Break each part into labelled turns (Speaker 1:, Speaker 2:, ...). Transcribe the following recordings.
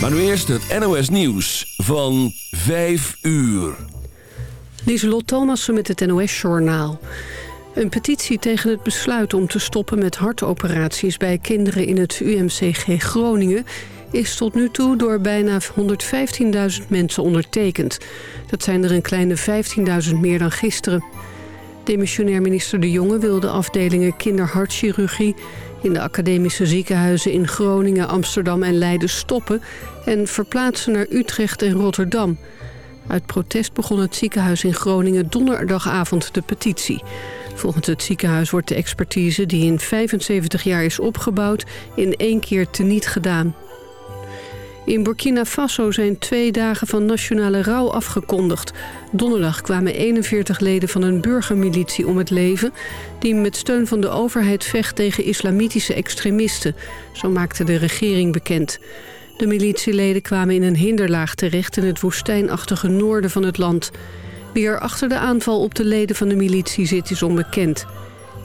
Speaker 1: Maar nu eerst het NOS Nieuws van 5 uur.
Speaker 2: Lieselot Thomassen met het NOS-journaal. Een petitie tegen het besluit om te stoppen met hartoperaties... bij kinderen in het UMCG Groningen is tot nu toe door bijna 115.000 mensen ondertekend. Dat zijn er een kleine 15.000 meer dan gisteren. Demissionair minister De Jonge wil de afdelingen kinderhartchirurgie... in de academische ziekenhuizen in Groningen, Amsterdam en Leiden stoppen... en verplaatsen naar Utrecht en Rotterdam. Uit protest begon het ziekenhuis in Groningen donderdagavond de petitie. Volgens het ziekenhuis wordt de expertise die in 75 jaar is opgebouwd... in één keer teniet gedaan. In Burkina Faso zijn twee dagen van nationale rouw afgekondigd. Donderdag kwamen 41 leden van een burgermilitie om het leven... die met steun van de overheid vecht tegen islamitische extremisten. Zo maakte de regering bekend. De militieleden kwamen in een hinderlaag terecht... in het woestijnachtige noorden van het land. Wie er achter de aanval op de leden van de militie zit is onbekend...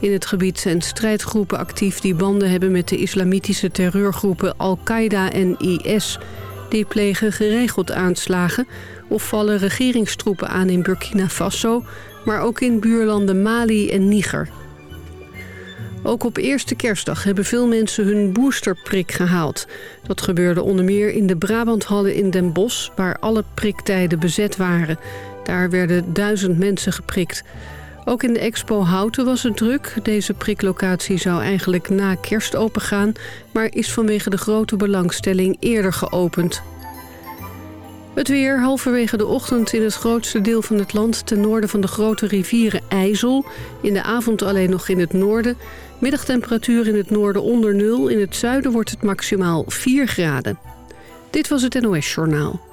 Speaker 2: In het gebied zijn strijdgroepen actief die banden hebben met de islamitische terreurgroepen Al-Qaeda en IS. Die plegen geregeld aanslagen of vallen regeringstroepen aan in Burkina Faso, maar ook in buurlanden Mali en Niger. Ook op eerste kerstdag hebben veel mensen hun boosterprik gehaald. Dat gebeurde onder meer in de Brabanthallen in Den Bosch... waar alle priktijden bezet waren. Daar werden duizend mensen geprikt. Ook in de expo Houten was het druk. Deze priklocatie zou eigenlijk na kerst opengaan... maar is vanwege de grote belangstelling eerder geopend. Het weer halverwege de ochtend in het grootste deel van het land... ten noorden van de grote rivieren IJssel. In de avond alleen nog in het noorden. Middagtemperatuur in het noorden onder nul. In het zuiden wordt het maximaal 4 graden. Dit was het NOS Journaal.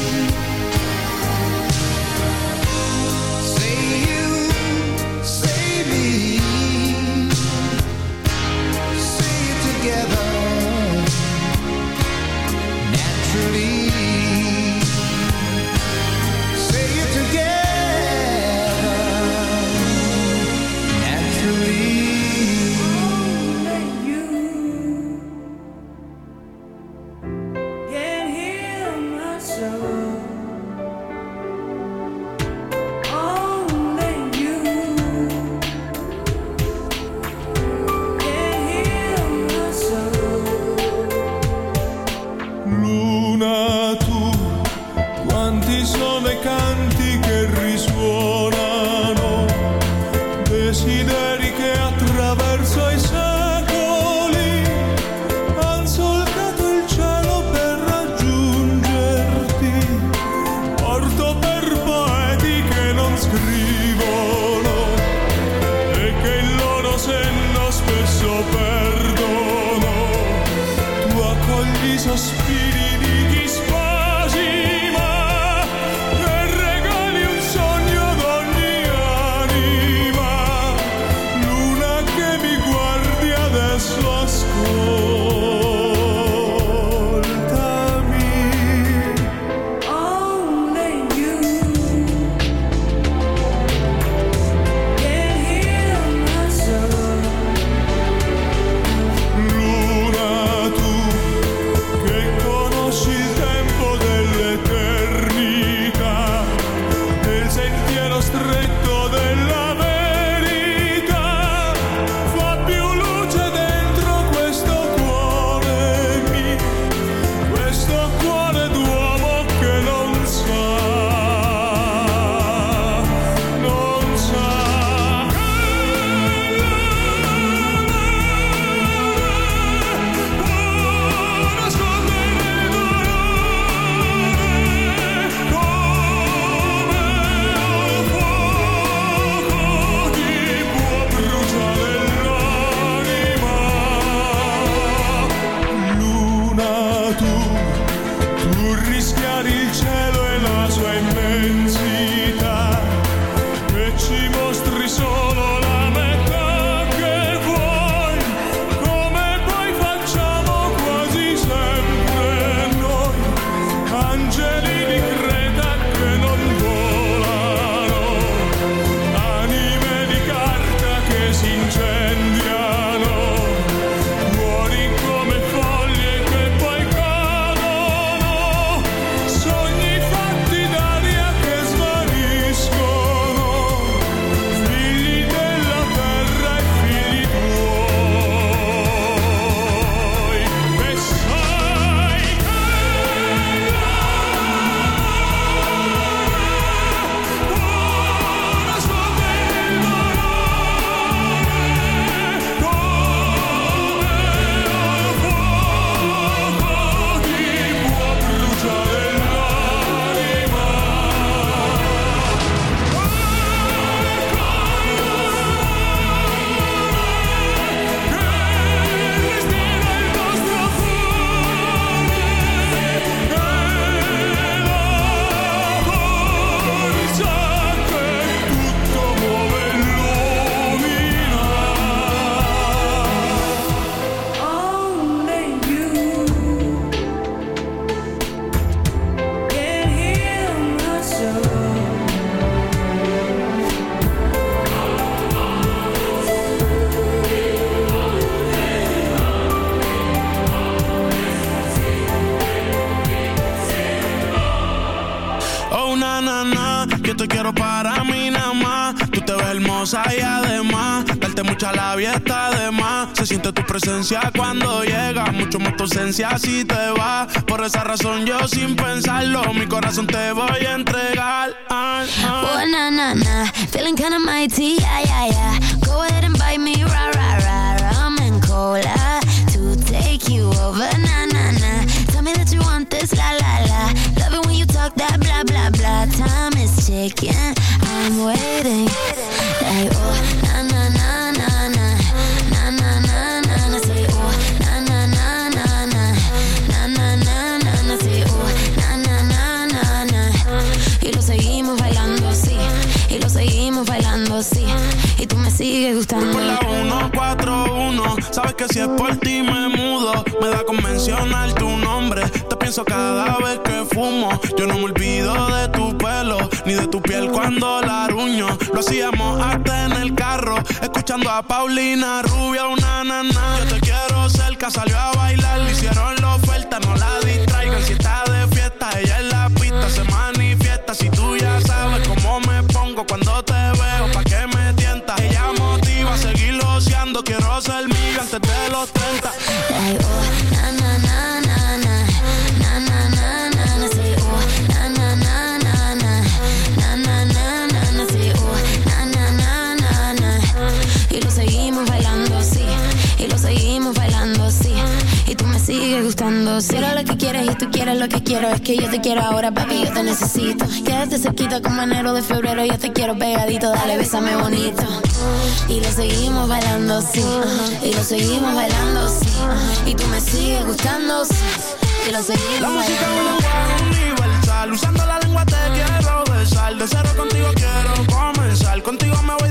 Speaker 3: Tu
Speaker 4: ausencia si te va. Por esa razón yo sin pensarlo, mi corazón te voy a entregar.
Speaker 5: Oh, na, na, na. Feeling kinda mighty, yeah, yeah, yeah. Go ahead and bite me, rah, rah, rah. Rum and cola to take you over, na, na, na. Tell me that you want this, la, la, la. Love it when you talk that blah, blah, blah. Time is ticking, I'm waiting.
Speaker 4: Por la 141, sabes que si es por ti me mudo. Me da con mencionar tu nombre. Te pienso cada vez que fumo. Yo no me olvido de tu pelo, ni de tu piel cuando la ruño. Lo hacíamos hasta en el carro, escuchando a Paulina Rubia, una nana. Yo te quiero cerca, salió a bailar, le hicieron la oferta, no la distraigan. Si está de fiesta, ella en
Speaker 5: quieres lo que quiero. Es que yo te quiero ahora, papi, yo te necesito. Quédate cerquita como enero de febrero. Yo te quiero pegadito, dale, bésame bonito. Y lo seguimos bailando así. Y lo seguimos bailando así. Y tú me sigues gustando, sí. Y lo
Speaker 4: La
Speaker 5: seguimos
Speaker 4: música
Speaker 5: bailando
Speaker 4: lenguaje universal. Usando la lengua te quiero besar. De cero contigo quiero comenzar. Contigo me voy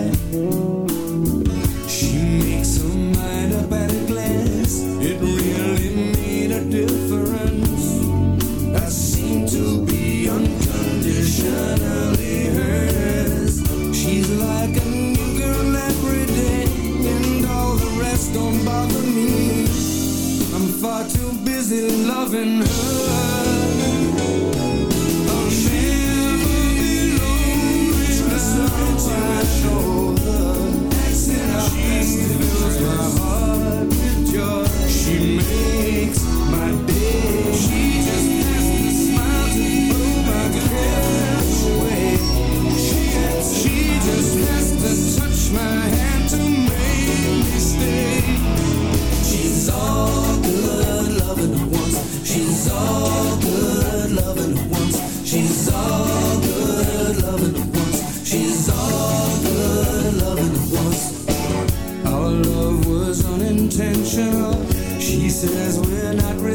Speaker 6: Busy loving her.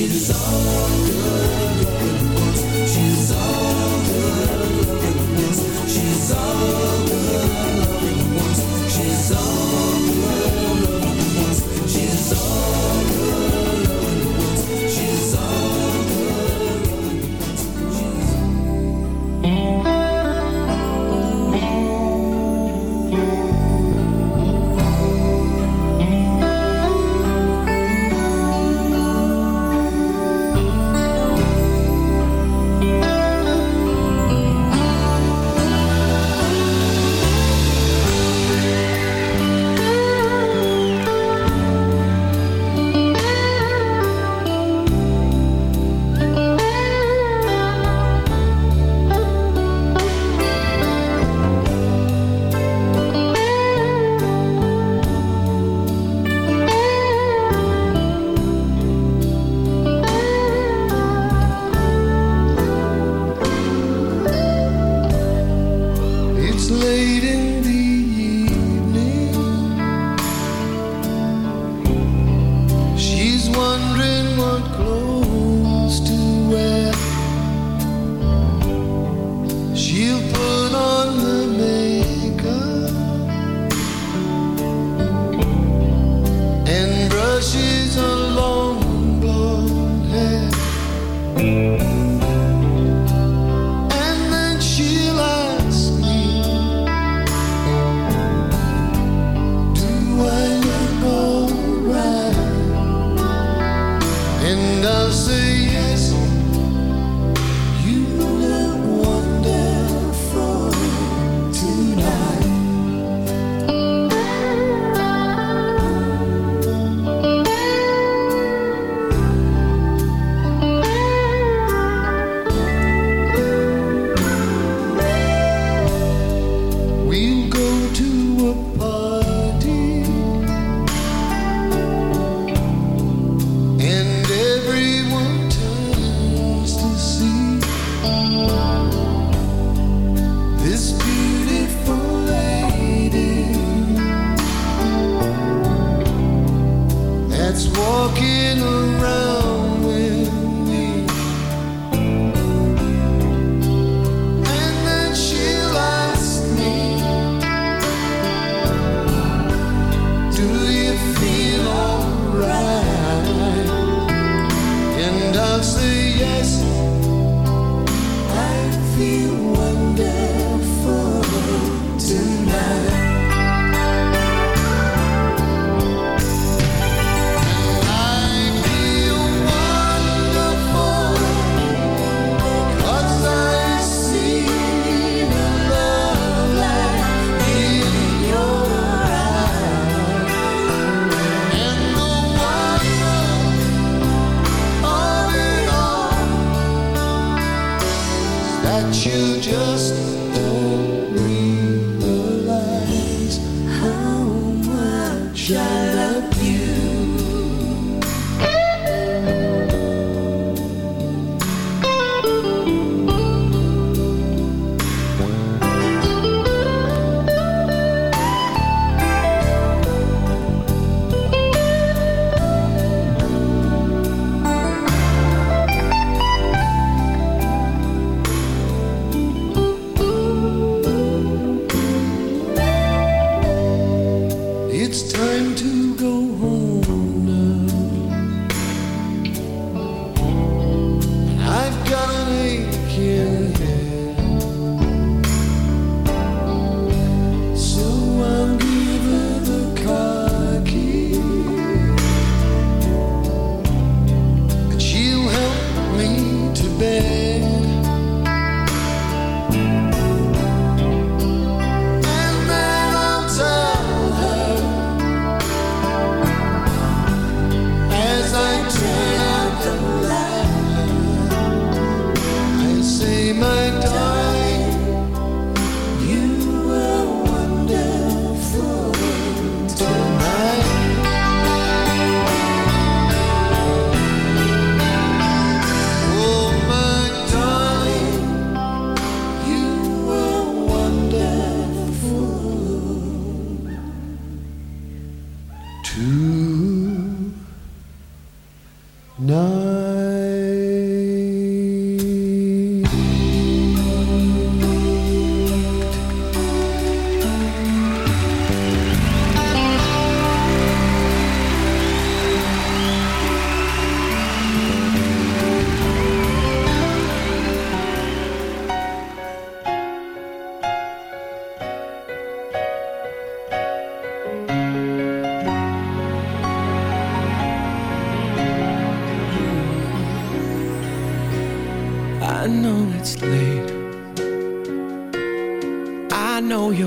Speaker 7: It's all
Speaker 8: good.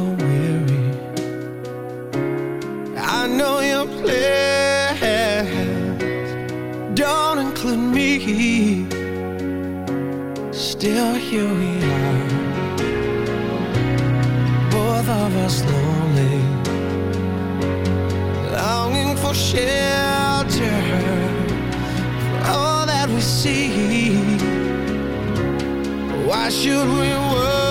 Speaker 8: You're weary. I know your plans don't include me. Still, here we are, both of us lonely, longing for shelter for all that we see. Why should we worry?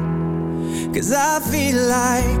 Speaker 9: Cause I feel like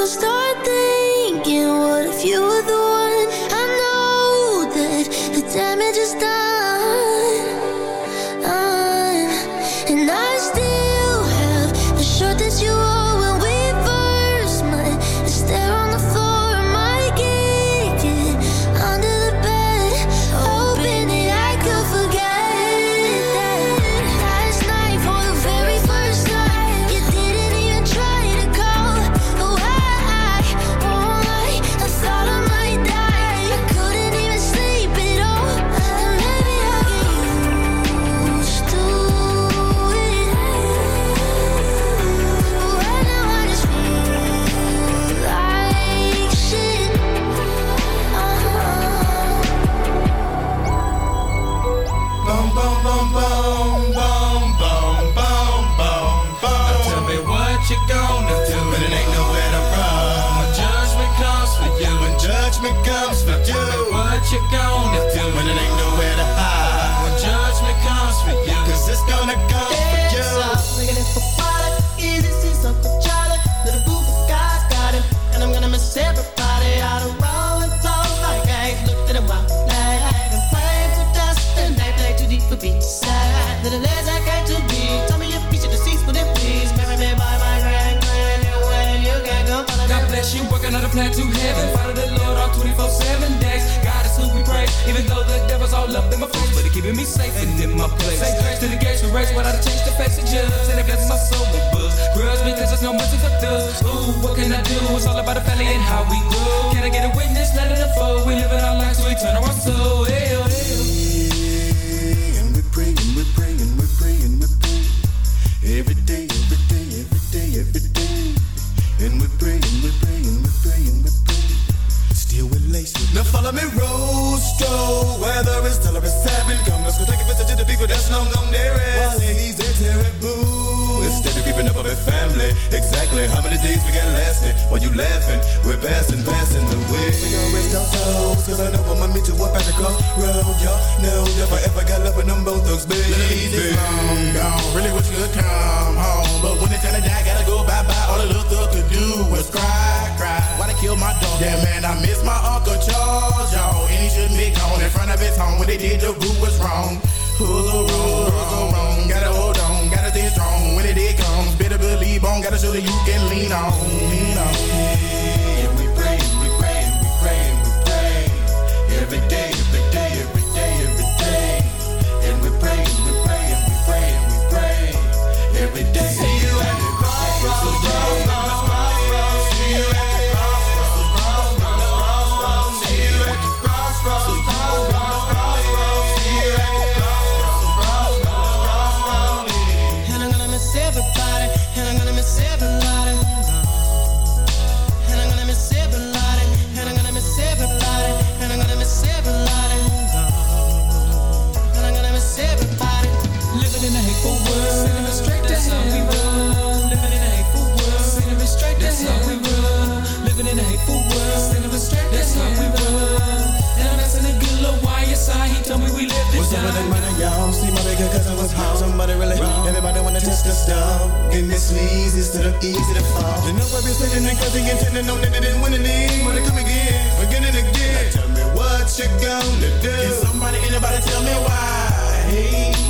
Speaker 10: could start thinking, what if you were the
Speaker 11: safe and in my place. Say grace to the gates We race, but I change the passages. And I guess my soul will buzz. Grudge because there's no mercy for dust. Ooh, what can I do? It's all about the family and how we grow. Can I get a witness? Let it unfold. We live in our lives, so we turn our soul. Hell.
Speaker 12: Oh. The know
Speaker 8: I've been sitting and cussing and telling no that they didn't win the league. Wanna come again, again and again.
Speaker 12: Now tell me what you gonna do.
Speaker 8: Can somebody, anybody tell me why? Hey.